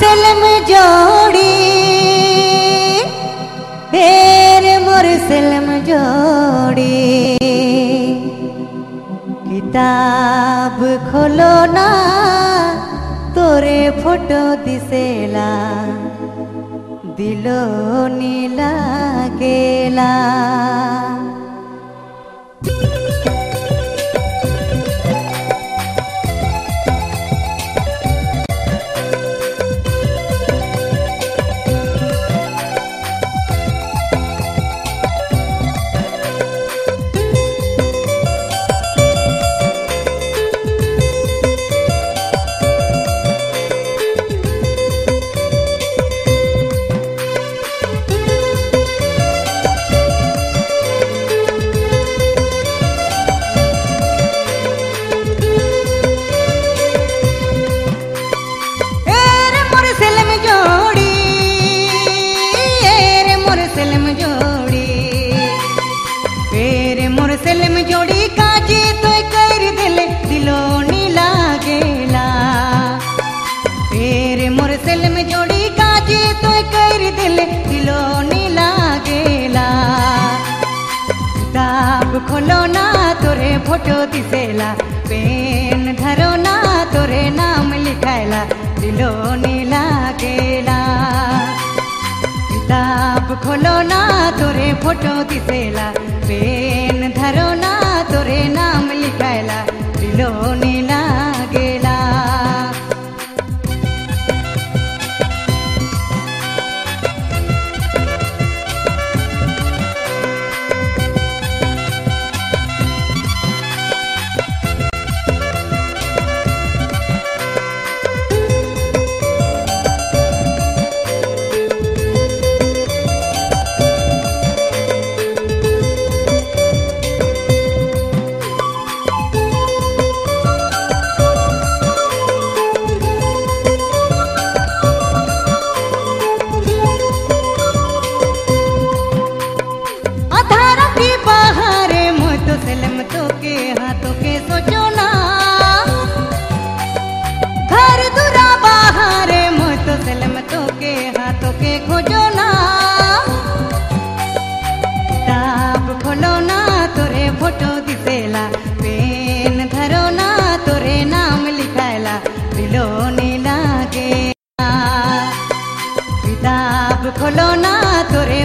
सेलम जोड़ी हेर मोर सेलम जोड़ी किताब खोलो ना तोरे फ़ोटो दिसेला दिलो नीला किताब खोलो ना तोरे फ़ोटो दिसेला। पेन धरो ना तोरे नाम लिखायला दिलो नीला गेला किताब खोलो ना तोरे फ़ोटो दिसेला। पेन धरो ना तोरे नाम हाथों के खोजो ना किताब खोलो ना तोरे फ़ोटो दिसेला पेन धरो ना तोरे नाम लिखायला दिलो नीला गेला किताब खोलो ना तोरे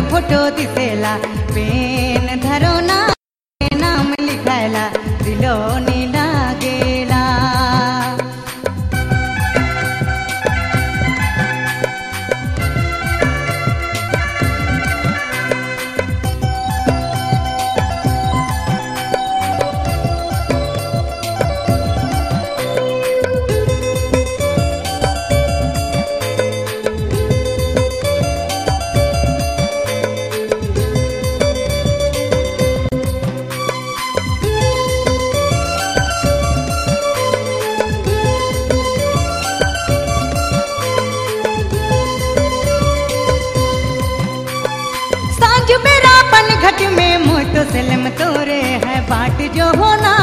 में तो सलम तोरे है, बाट जो होना।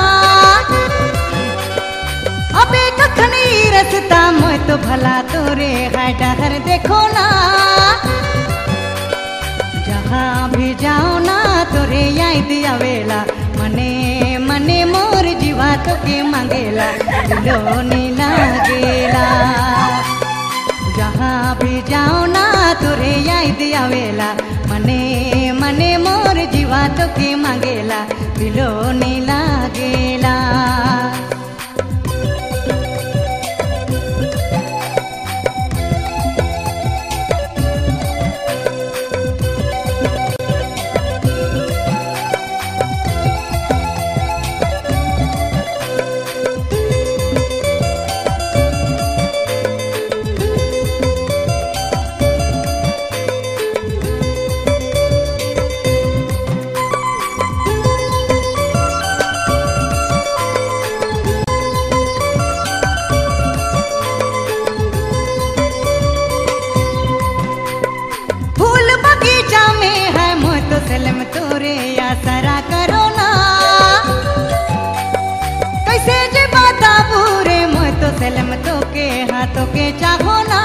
अबे कखनी रसता मुँह तो भला तोरे है, डहर देखो ना। जहाँ भी जाओ ना, तोरे याद आवेला मने मने मोर जीवा तो के मांगेला। दिलो नीला गेला। जहाँ भी जाओ ना, तुरे याद आवेला मने मने मोर जीवा तो के मांगेला। दिलो सलम तो के हाथों के चाहो ना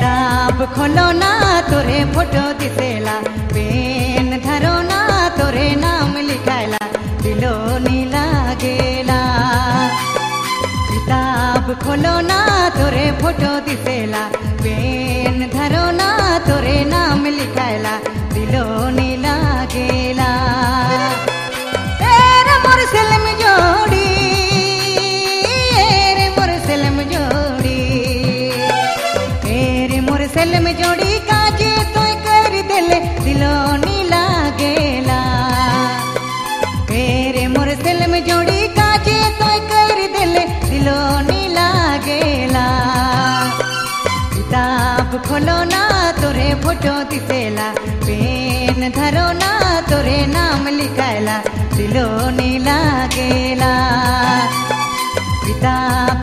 ताब खोलो ना तोरे फ़ोटो दिसेला। पेन धरो ना तोरे नाम लिखायला। दिलो नीला लागेला। किताब खोलो ना तोरे फ़ोटो दिसेला। मोर सलम जोड़ी काजे तो कर दिले, दिलो नी लागेला तेरे मोर सलम जोड़ी काजे तो कर दिले, दिलो नी लागेला किताब खोलो ना तोरे फ़ोटो दिसेला पेन धरो ना तोरे नाम लिखायला दिलो नी लागेला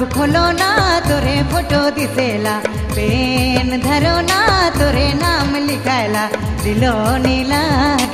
किताब खोलो ना तोरे फ़ोटो दिसेला। पेन धरो ना तोरे नाम लिखायला दिलो नी लागेला